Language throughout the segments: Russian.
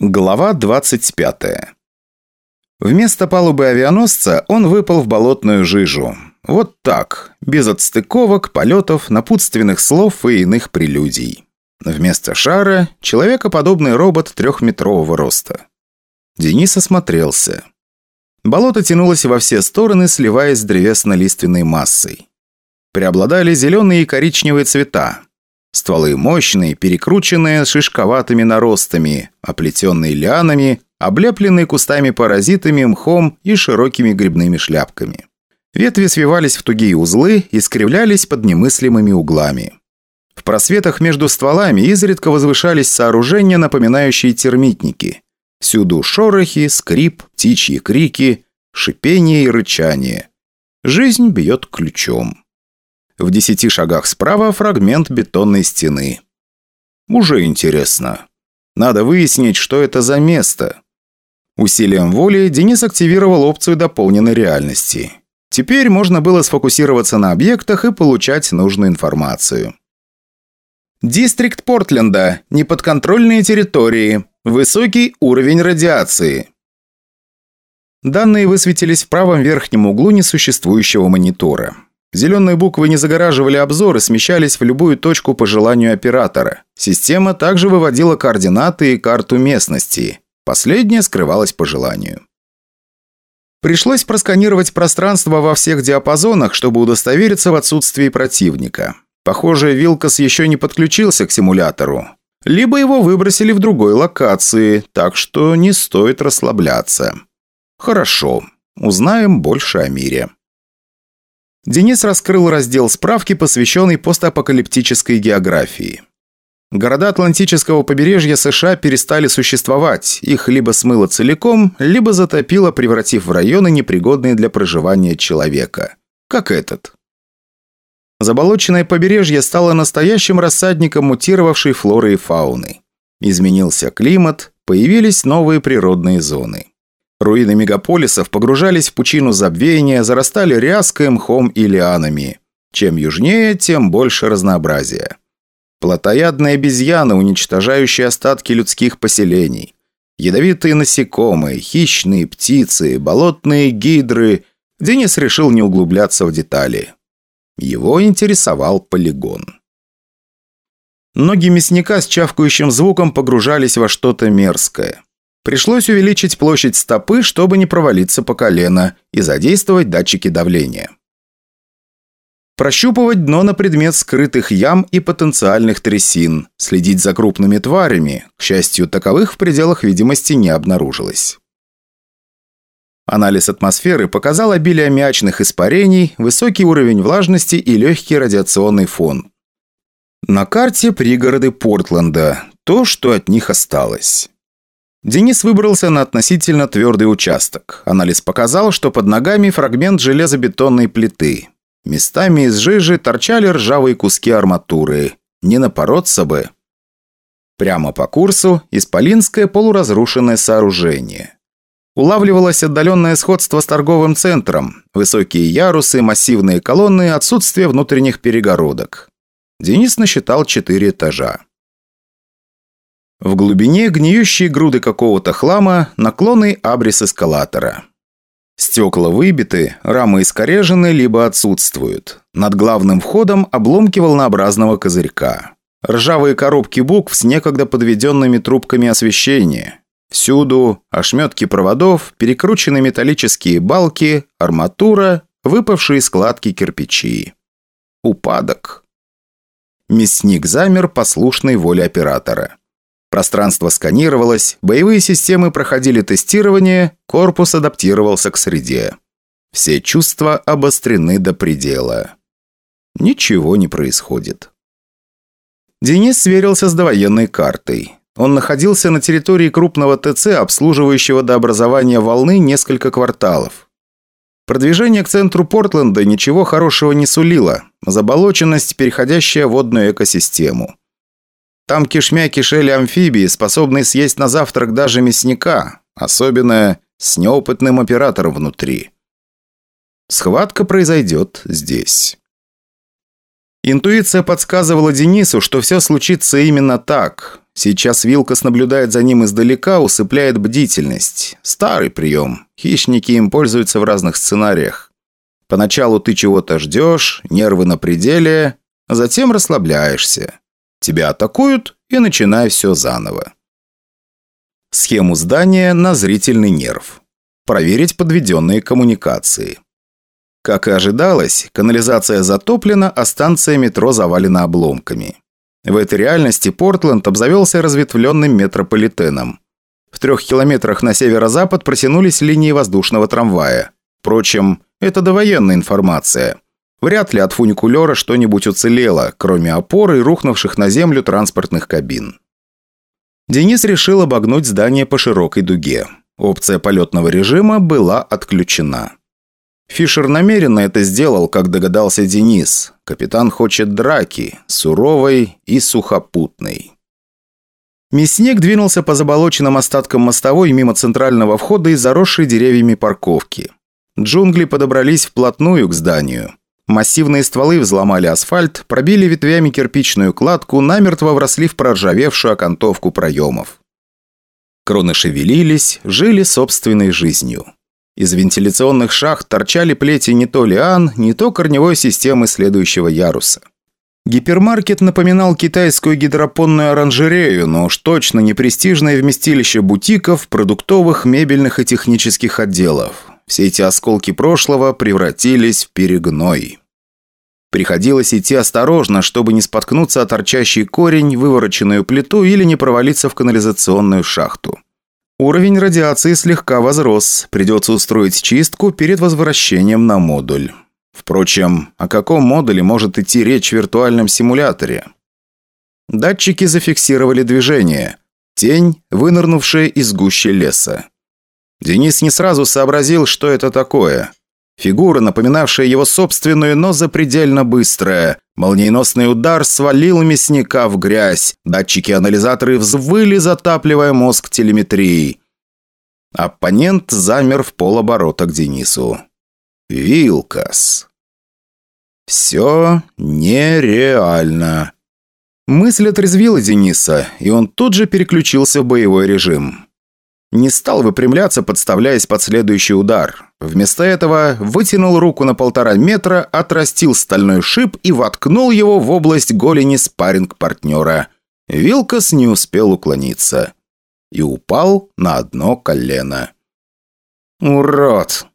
Глава 25 Вместо палубы авианосца он выпал в болотную жижу. Вот так, без отстыковок, полетов, напутственных слов и иных прелюдий. Вместо шара – человекоподобный робот трехметрового роста. Денис осмотрелся. Болото тянулось во все стороны, сливаясь с древесно-лиственной массой. Преобладали зеленые и коричневые цвета. Стволы мощные, перекрученные шишковатыми наростами, оплетенные лианами, облепленные кустами-паразитами, мхом и широкими грибными шляпками. Ветви свивались в тугие узлы и скривлялись под немыслимыми углами. В просветах между стволами изредка возвышались сооружения, напоминающие термитники. Всюду шорохи, скрип, птичьи крики, шипение и рычание. Жизнь бьет ключом. В десяти шагах справа фрагмент бетонной стены. Уже интересно. Надо выяснить, что это за место. Усилием воли Денис активировал опцию дополненной реальности. Теперь можно было сфокусироваться на объектах и получать нужную информацию. Дистрикт Портленда. Неподконтрольные территории. Высокий уровень радиации. Данные высветились в правом верхнем углу несуществующего монитора. Зеленые буквы не загораживали обзор и смещались в любую точку по желанию оператора. Система также выводила координаты и карту местности. Последняя скрывалась по желанию. Пришлось просканировать пространство во всех диапазонах, чтобы удостовериться в отсутствии противника. Похоже, Вилкас еще не подключился к симулятору. Либо его выбросили в другой локации, так что не стоит расслабляться. Хорошо, узнаем больше о мире. Денис раскрыл раздел справки, посвященный постапокалиптической географии. Города Атлантического побережья США перестали существовать, их либо смыло целиком, либо затопило, превратив в районы, непригодные для проживания человека. Как этот. Заболоченное побережье стало настоящим рассадником мутировавшей флоры и фауны. Изменился климат, появились новые природные зоны. Руины мегаполисов погружались в пучину забвения, зарастали ряской, мхом и лианами. Чем южнее, тем больше разнообразия. Плотоядные обезьяны, уничтожающие остатки людских поселений. Ядовитые насекомые, хищные птицы, болотные гидры. Денис решил не углубляться в детали. Его интересовал полигон. Ноги мясника с чавкающим звуком погружались во что-то мерзкое. Пришлось увеличить площадь стопы, чтобы не провалиться по колено, и задействовать датчики давления. Прощупывать дно на предмет скрытых ям и потенциальных трясин, следить за крупными тварями, к счастью, таковых в пределах видимости не обнаружилось. Анализ атмосферы показал обилие мячных испарений, высокий уровень влажности и легкий радиационный фон. На карте пригороды Портленда, то, что от них осталось. Денис выбрался на относительно твердый участок. Анализ показал, что под ногами фрагмент железобетонной плиты. Местами из жижи торчали ржавые куски арматуры. Не напороться бы. Прямо по курсу – исполинское полуразрушенное сооружение. Улавливалось отдаленное сходство с торговым центром. Высокие ярусы, массивные колонны, отсутствие внутренних перегородок. Денис насчитал четыре этажа. В глубине гниющие груды какого-то хлама, наклонный абрис эскалатора. Стекла выбиты, рамы искорежены, либо отсутствуют. Над главным входом обломки волнообразного козырька. Ржавые коробки букв с некогда подведенными трубками освещения. Всюду ошметки проводов, перекрученные металлические балки, арматура, выпавшие складки кирпичи. Упадок. Мясник замер послушной воле оператора. Пространство сканировалось, боевые системы проходили тестирование, корпус адаптировался к среде. Все чувства обострены до предела. Ничего не происходит. Денис сверился с довоенной картой. Он находился на территории крупного ТЦ, обслуживающего до образования волны несколько кварталов. Продвижение к центру Портленда ничего хорошего не сулило. Заболоченность, переходящая в водную экосистему. Там кишмя кишели амфибии, способные съесть на завтрак даже мясника, особенно с неопытным оператором внутри. Схватка произойдет здесь. Интуиция подсказывала Денису, что все случится именно так. Сейчас Вилкос наблюдает за ним издалека, усыпляет бдительность. Старый прием. Хищники им пользуются в разных сценариях. Поначалу ты чего-то ждешь, нервы на пределе, а затем расслабляешься. Тебя атакуют, и начинай все заново. Схему здания на зрительный нерв. Проверить подведенные коммуникации. Как и ожидалось, канализация затоплена, а станция метро завалена обломками. В этой реальности Портленд обзавелся разветвленным метрополитеном. В трех километрах на северо-запад протянулись линии воздушного трамвая. Впрочем, это довоенная информация. Вряд ли от фуникулера что-нибудь уцелело, кроме опоры и рухнувших на землю транспортных кабин. Денис решил обогнуть здание по широкой дуге. Опция полетного режима была отключена. Фишер намеренно это сделал, как догадался Денис. Капитан хочет драки, суровой и сухопутной. Мясник двинулся по заболоченным остаткам мостовой мимо центрального входа и заросшей деревьями парковки. Джунгли подобрались вплотную к зданию. Массивные стволы взломали асфальт, пробили ветвями кирпичную кладку, намертво вросли в проржавевшую окантовку проемов. Кроны шевелились, жили собственной жизнью. Из вентиляционных шахт торчали плети не то лиан, не то корневой системы следующего яруса. Гипермаркет напоминал китайскую гидропонную оранжерею, но уж точно не престижное вместилище бутиков, продуктовых, мебельных и технических отделов. Все эти осколки прошлого превратились в перегной. Приходилось идти осторожно, чтобы не споткнуться о торчащий корень, вывороченную плиту или не провалиться в канализационную шахту. Уровень радиации слегка возрос, придется устроить чистку перед возвращением на модуль. Впрочем, о каком модуле может идти речь в виртуальном симуляторе? Датчики зафиксировали движение. Тень, вынырнувшая из гущи леса. Денис не сразу сообразил, что это такое. Фигура, напоминавшая его собственную, но запредельно быстрая. Молниеносный удар свалил мясника в грязь. Датчики-анализаторы взвыли, затапливая мозг телеметрией. Оппонент замер в полоборота к Денису. Вилкас. Все нереально. Мысль отрезвила Дениса, и он тут же переключился в боевой режим. Не стал выпрямляться, подставляясь под следующий удар. Вместо этого вытянул руку на полтора метра, отрастил стальной шип и воткнул его в область голени спарринг-партнера. Вилкас не успел уклониться. И упал на одно колено. «Урод!»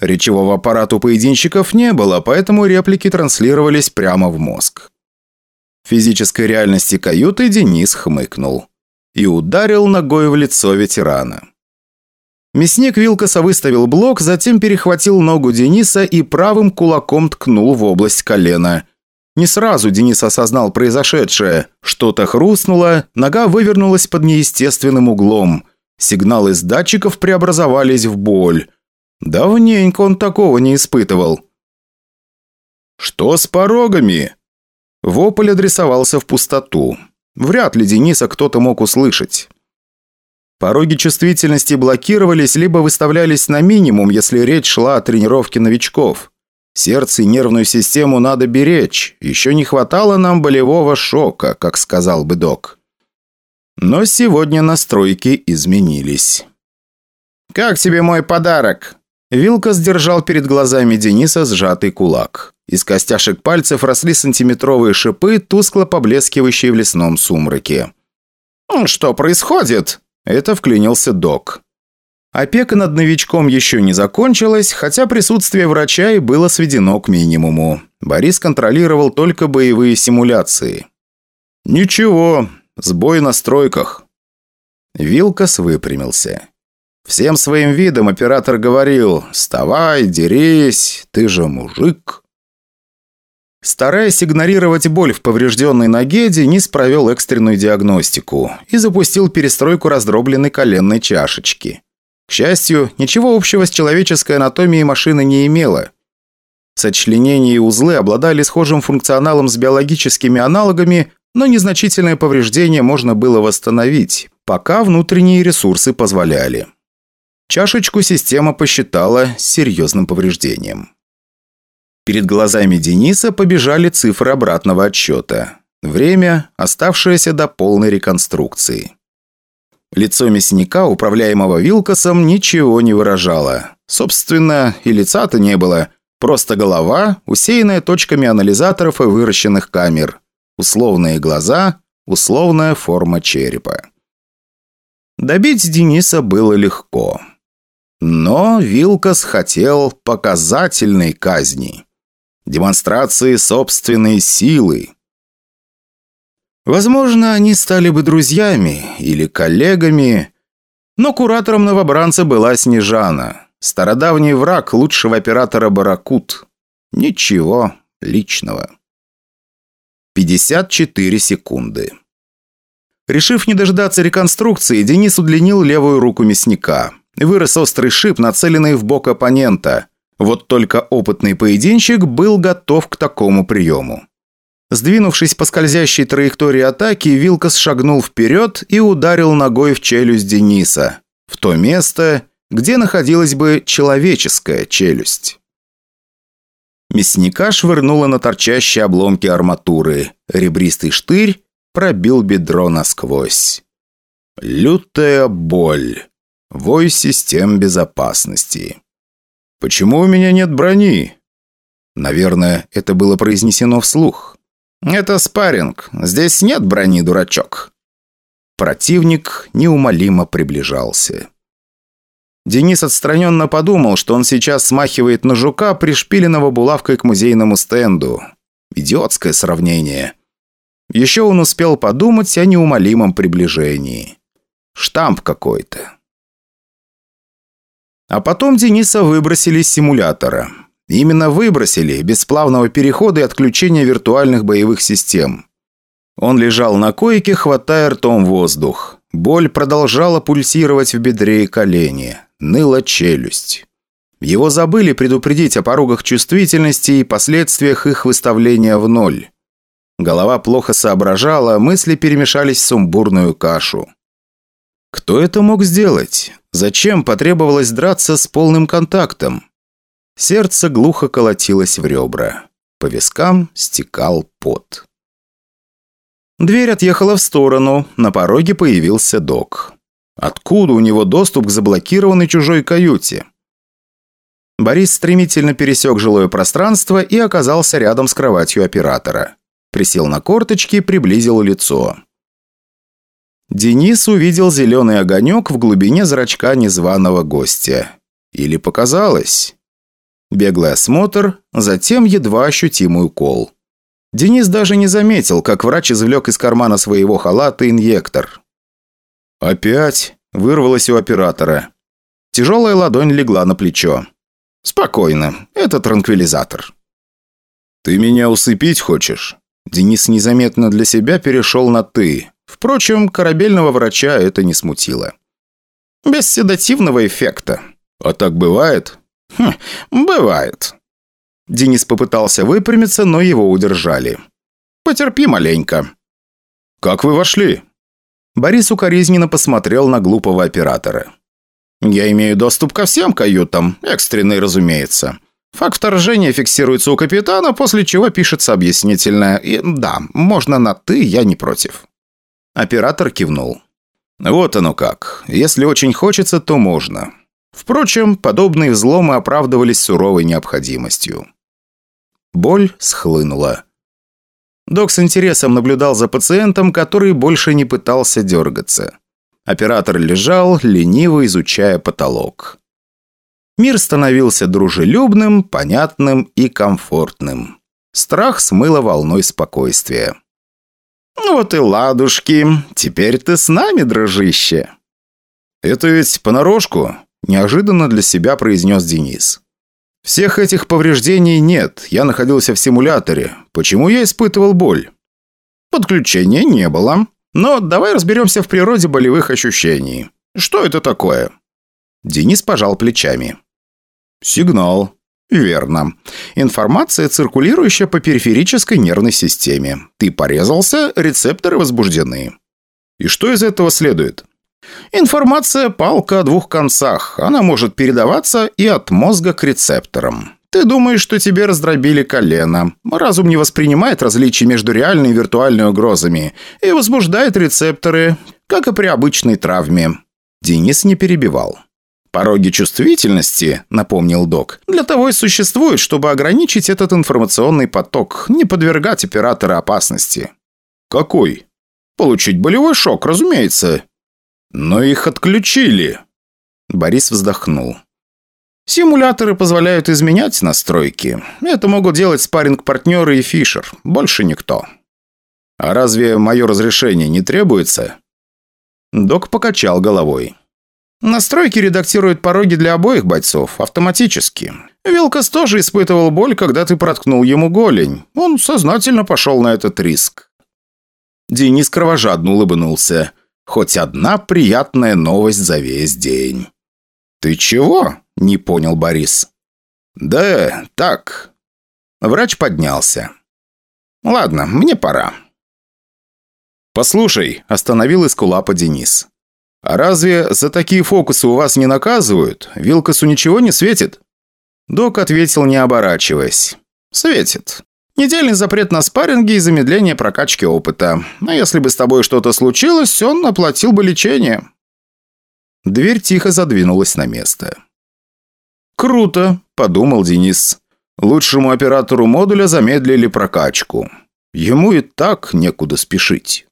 Речевого аппарата у поединщиков не было, поэтому реплики транслировались прямо в мозг. В физической реальности каюты Денис хмыкнул и ударил ногой в лицо ветерана. Мясник Вилкоса выставил блок, затем перехватил ногу Дениса и правым кулаком ткнул в область колена. Не сразу Денис осознал произошедшее. Что-то хрустнуло, нога вывернулась под неестественным углом. Сигналы с датчиков преобразовались в боль. Давненько он такого не испытывал. «Что с порогами?» Вопль адресовался в пустоту. Вряд ли Дениса кто-то мог услышать. Пороги чувствительности блокировались, либо выставлялись на минимум, если речь шла о тренировке новичков. Сердце и нервную систему надо беречь. Еще не хватало нам болевого шока, как сказал бы док. Но сегодня настройки изменились. «Как тебе мой подарок?» Вилка сдержал перед глазами Дениса сжатый кулак. Из костяшек пальцев росли сантиметровые шипы, тускло поблескивающие в лесном сумраке. «Что происходит?» Это вклинился док. Опека над новичком еще не закончилась, хотя присутствие врача и было сведено к минимуму. Борис контролировал только боевые симуляции. «Ничего, сбой на стройках». Вилкас выпрямился. Всем своим видом оператор говорил «Вставай, дерись, ты же мужик». Стараясь игнорировать боль в поврежденной ноге, Денис провел экстренную диагностику и запустил перестройку раздробленной коленной чашечки. К счастью, ничего общего с человеческой анатомией машины не имела. Сочленения и узлы обладали схожим функционалом с биологическими аналогами, но незначительное повреждение можно было восстановить, пока внутренние ресурсы позволяли. Чашечку система посчитала серьезным повреждением. Перед глазами Дениса побежали цифры обратного отсчета. Время, оставшееся до полной реконструкции. Лицо мясника, управляемого Вилкосом, ничего не выражало. Собственно, и лица-то не было. Просто голова, усеянная точками анализаторов и выращенных камер. Условные глаза, условная форма черепа. Добить Дениса было легко. Но Вилкос хотел показательной казни. Демонстрации собственной силы. Возможно, они стали бы друзьями или коллегами, но куратором новобранца была Снежана, стародавний враг лучшего оператора «Баракут». Ничего личного. 54 секунды. Решив не дождаться реконструкции, Денис удлинил левую руку мясника. Вырос острый шип, нацеленный в бок оппонента. Вот только опытный поединщик был готов к такому приему. Сдвинувшись по скользящей траектории атаки, Вилкос шагнул вперед и ударил ногой в челюсть Дениса. В то место, где находилась бы человеческая челюсть. Мясника швырнуло на торчащие обломки арматуры. Ребристый штырь пробил бедро насквозь. Лютая боль. Вой систем безопасности. «Почему у меня нет брони?» Наверное, это было произнесено вслух. «Это спарринг. Здесь нет брони, дурачок». Противник неумолимо приближался. Денис отстраненно подумал, что он сейчас смахивает на жука, пришпиленного булавкой к музейному стенду. Идиотское сравнение. Еще он успел подумать о неумолимом приближении. Штамп какой-то. А потом Дениса выбросили из симулятора. Именно выбросили, без плавного перехода и отключения виртуальных боевых систем. Он лежал на койке, хватая ртом воздух. Боль продолжала пульсировать в бедре и колене. Ныла челюсть. Его забыли предупредить о порогах чувствительности и последствиях их выставления в ноль. Голова плохо соображала, мысли перемешались в сумбурную кашу. Кто это мог сделать? Зачем потребовалось драться с полным контактом? Сердце глухо колотилось в ребра. По вискам стекал пот. Дверь отъехала в сторону, на пороге появился док. Откуда у него доступ к заблокированной чужой каюте? Борис стремительно пересек жилое пространство и оказался рядом с кроватью оператора. Присел на корточки и приблизил лицо. Денис увидел зеленый огонек в глубине зрачка незваного гостя. Или показалось? Беглый осмотр, затем едва ощутимый укол. Денис даже не заметил, как врач извлек из кармана своего халата инъектор. «Опять?» – вырвалось у оператора. Тяжелая ладонь легла на плечо. «Спокойно, это транквилизатор». «Ты меня усыпить хочешь?» Денис незаметно для себя перешел на «ты». Впрочем, корабельного врача это не смутило. «Без седативного эффекта». «А так бывает?» «Хм, бывает». Денис попытался выпрямиться, но его удержали. «Потерпи маленько». «Как вы вошли?» Борис укоризненно посмотрел на глупого оператора. «Я имею доступ ко всем каютам, экстренный, разумеется. Факт вторжения фиксируется у капитана, после чего пишется объяснительное. И да, можно на «ты», я не против». Оператор кивнул. «Вот оно как. Если очень хочется, то можно. Впрочем, подобные взломы оправдывались суровой необходимостью. Боль схлынула. Док с интересом наблюдал за пациентом, который больше не пытался дергаться. Оператор лежал, лениво изучая потолок. Мир становился дружелюбным, понятным и комфортным. Страх смыло волной спокойствия. «Вот и ладушки, теперь ты с нами, дружище!» «Это ведь понарошку?» Неожиданно для себя произнес Денис. «Всех этих повреждений нет. Я находился в симуляторе. Почему я испытывал боль?» «Подключения не было. Но давай разберемся в природе болевых ощущений. Что это такое?» Денис пожал плечами. «Сигнал». «Верно. Информация, циркулирующая по периферической нервной системе. Ты порезался, рецепторы возбуждены». «И что из этого следует?» Информация – палка о двух концах. Она может передаваться и от мозга к рецепторам. Ты думаешь, что тебе раздробили колено. Разум не воспринимает различий между реальной и виртуальной угрозами и возбуждает рецепторы, как и при обычной травме». Денис не перебивал. «Пороги чувствительности», — напомнил док, «для того и существуют, чтобы ограничить этот информационный поток, не подвергать оператора опасности». «Какой?» «Получить болевой шок, разумеется». «Но их отключили». Борис вздохнул. Симуляторы позволяют изменять настройки. Это могут делать спарринг-партнеры и Фишер. Больше никто. А разве мое разрешение не требуется? Док покачал головой. Настройки редактируют пороги для обоих бойцов автоматически. Вилкас тоже испытывал боль, когда ты проткнул ему голень. Он сознательно пошел на этот риск. Денис кровожадно улыбнулся. Хоть одна приятная новость за весь день. «Ты чего?» – не понял Борис. «Да, так». Врач поднялся. «Ладно, мне пора». «Послушай», – остановил Искулапа Денис. «А разве за такие фокусы у вас не наказывают? Вилкасу ничего не светит?» Док ответил, не оборачиваясь. «Светит. Недельный запрет на спарринги и замедление прокачки опыта. А если бы с тобой что-то случилось, он оплатил бы лечение». Дверь тихо задвинулась на место. «Круто», – подумал Денис. «Лучшему оператору модуля замедлили прокачку. Ему и так некуда спешить».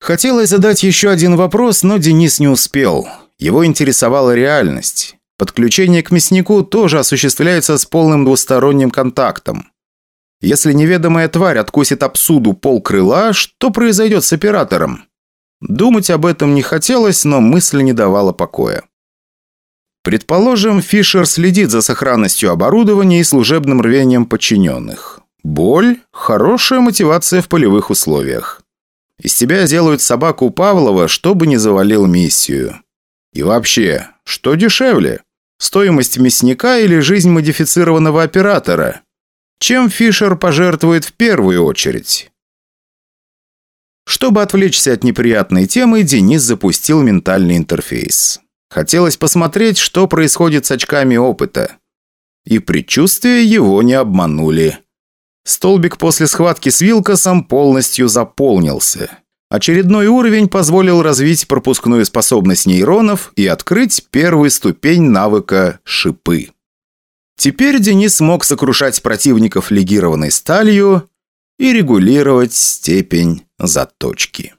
Хотелось задать еще один вопрос, но Денис не успел. Его интересовала реальность. Подключение к мяснику тоже осуществляется с полным двусторонним контактом. Если неведомая тварь откусит обсуду пол крыла, что произойдет с оператором? Думать об этом не хотелось, но мысль не давала покоя. Предположим, Фишер следит за сохранностью оборудования и служебным рвением подчиненных. Боль – хорошая мотивация в полевых условиях. Из тебя сделают собаку Павлова, чтобы не завалил миссию. И вообще, что дешевле? Стоимость мясника или жизнь модифицированного оператора? Чем Фишер пожертвует в первую очередь? Чтобы отвлечься от неприятной темы, Денис запустил ментальный интерфейс. Хотелось посмотреть, что происходит с очками опыта. И предчувствия его не обманули. Столбик после схватки с Вилкосом полностью заполнился. Очередной уровень позволил развить пропускную способность нейронов и открыть первую ступень навыка «Шипы». Теперь Денис смог сокрушать противников легированной сталью и регулировать степень заточки.